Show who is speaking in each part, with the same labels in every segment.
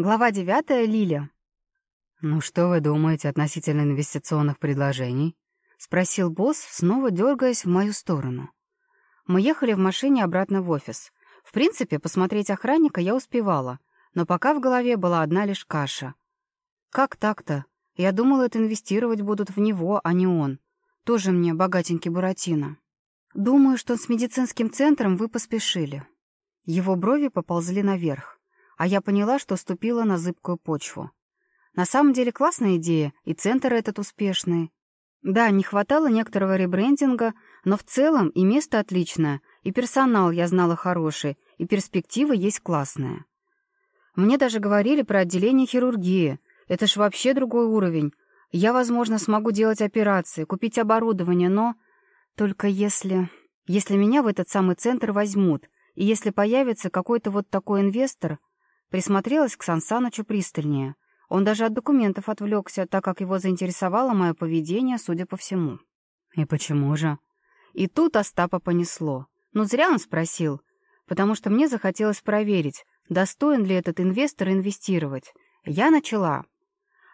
Speaker 1: Глава 9. Лиля.
Speaker 2: «Ну что вы думаете относительно инвестиционных предложений?» — спросил босс, снова дергаясь в мою сторону. Мы ехали в машине обратно в офис. В принципе, посмотреть охранника я успевала, но пока в голове была одна лишь каша. «Как так-то? Я думала, это инвестировать будут в него, а не он. Тоже мне богатенький Буратино». «Думаю, что с медицинским центром вы поспешили». Его брови поползли наверх. а я поняла, что ступила на зыбкую почву. На самом деле классная идея, и центр этот успешный. Да, не хватало некоторого ребрендинга, но в целом и место отличное, и персонал, я знала, хороший, и перспектива есть классная. Мне даже говорили про отделение хирургии. Это ж вообще другой уровень. Я, возможно, смогу делать операции, купить оборудование, но... Только если... Если меня в этот самый центр возьмут, и если появится какой-то вот такой инвестор, Присмотрелась к Сансанычу пристальнее. Он даже от документов отвлекся, так как его заинтересовало мое поведение, судя по всему. И почему же? И тут Остапа понесло. Ну, зря он спросил. Потому что мне захотелось проверить, достоин ли этот инвестор инвестировать. Я начала.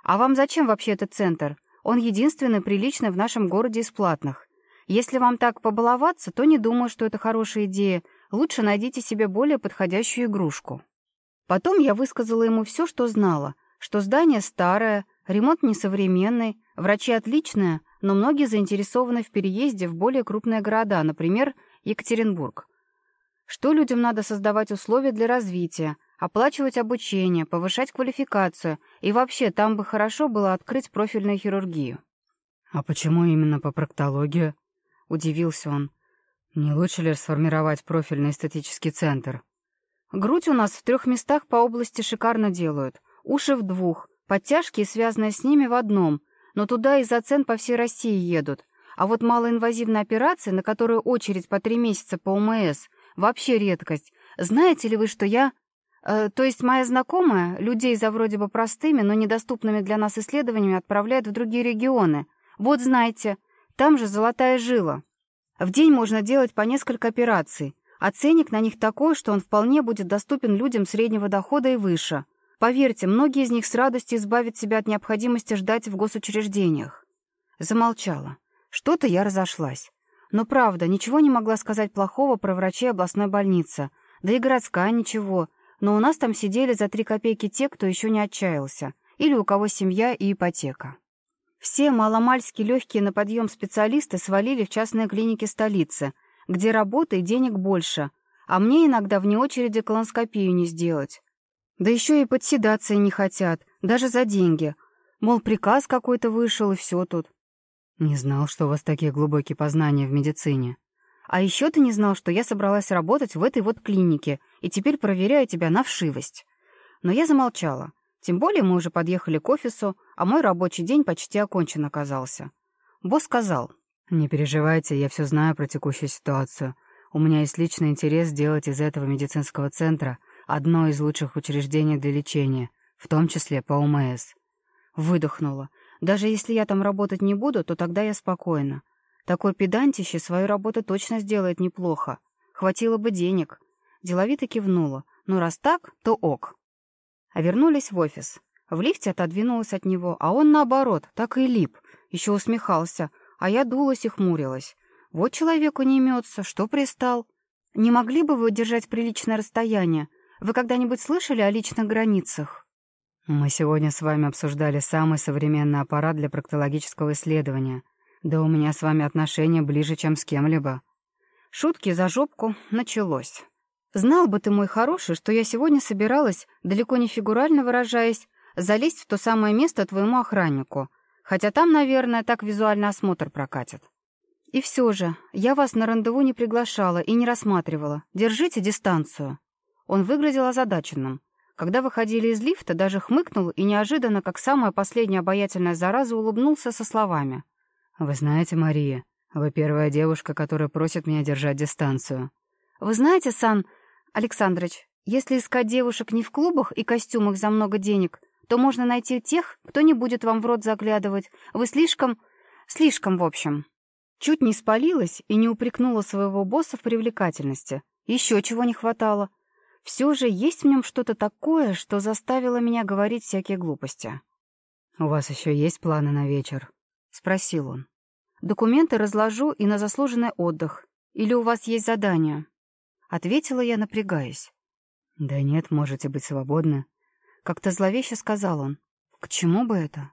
Speaker 2: А вам зачем вообще этот центр? Он единственный приличный в нашем городе из платных. Если вам так побаловаться, то не думаю, что это хорошая идея. Лучше найдите себе более подходящую игрушку. Потом я высказала ему все, что знала, что здание старое, ремонт несовременный, врачи отличные, но многие заинтересованы в переезде в более крупные города, например, Екатеринбург. Что людям надо создавать условия для развития, оплачивать обучение, повышать квалификацию, и вообще там бы хорошо было открыть профильную хирургию. «А почему именно по проктологии?» — удивился он. «Не лучше ли сформировать профильный эстетический центр?»
Speaker 1: Грудь у нас в трех местах по области шикарно делают, уши в двух, подтяжки и связанные с ними в одном, но туда из-за цен по всей России едут. А вот малоинвазивные операции, на которую очередь по три месяца по ОМС, вообще редкость. Знаете ли вы, что я... Э, то есть моя знакомая людей за вроде бы простыми, но недоступными для нас исследованиями отправляет в другие регионы. Вот знаете, там же золотая жила. В день можно делать Оценник а на них такой, что он вполне будет доступен людям среднего дохода и выше. Поверьте, многие из них с радостью избавят себя от необходимости ждать в госучреждениях. Замолчала. Что-то я разошлась. Но правда, ничего не могла сказать плохого про врачей областной больницы. Да и городская ничего. Но у нас там сидели за три копейки те, кто еще не отчаялся. Или у кого семья и ипотека. Все маломальски легкие на подъем специалисты свалили в частные клиники столицы — где работы и денег больше, а мне иногда вне очереди колонскопию не сделать. Да еще и подседаться не хотят, даже за деньги. Мол, приказ какой-то вышел, и все тут.
Speaker 2: Не знал, что у вас такие глубокие познания в медицине.
Speaker 1: А еще ты не знал, что я собралась работать в этой вот клинике, и теперь проверяю тебя на вшивость. Но я замолчала. Тем более мы уже подъехали к офису, а мой рабочий день почти окончен оказался. Босс сказал,
Speaker 2: не переживайте, я все знаю про текущую ситуацию. У меня есть личный интерес сделать из этого медицинского центра одно из лучших учреждений для лечения, в том числе по ОМС.
Speaker 1: Выдохнула. Даже если я там работать не буду, то тогда я спокойна. Такой педантище свою работу точно сделает неплохо. Хватило бы денег. Деловито кивнула. Ну, раз так, то ок. А вернулись в офис. В лифте отодвинулась от него, а он, наоборот, так и лип. Еще усмехался — а я дулась и хмурилась. Вот человеку не имется, что пристал. Не могли бы вы держать приличное расстояние? Вы когда-нибудь слышали о личных границах?
Speaker 2: Мы сегодня с вами обсуждали самый современный аппарат для проктологического исследования. Да у меня с вами отношения ближе, чем с кем-либо.
Speaker 1: Шутки за жопку началось. Знал бы ты, мой хороший, что я сегодня собиралась, далеко не фигурально выражаясь, залезть в то самое место твоему охраннику — хотя там, наверное, так визуальный осмотр прокатит. И все же, я вас на рандеву не приглашала и не рассматривала. Держите дистанцию». Он выглядел озадаченным. Когда выходили из лифта, даже хмыкнул и неожиданно, как самая последняя обаятельная зараза, улыбнулся со словами.
Speaker 2: «Вы знаете, Мария, вы первая девушка, которая просит меня держать дистанцию».
Speaker 1: «Вы знаете, Сан Александрович, если искать девушек не в клубах и костюмах за много денег, то можно найти тех, кто не будет вам в рот заглядывать. Вы слишком... слишком, в общем. Чуть не спалилась и не упрекнула своего босса в привлекательности. Еще чего не хватало. Все же есть в нем что-то такое, что заставило меня говорить всякие глупости.
Speaker 2: «У вас еще есть планы на вечер?» — спросил он.
Speaker 1: «Документы разложу и на заслуженный отдых. Или у вас есть задание?» Ответила я, напрягаясь.
Speaker 2: «Да нет, можете быть свободны».
Speaker 1: как-то зловеще сказал он. «К чему бы это?»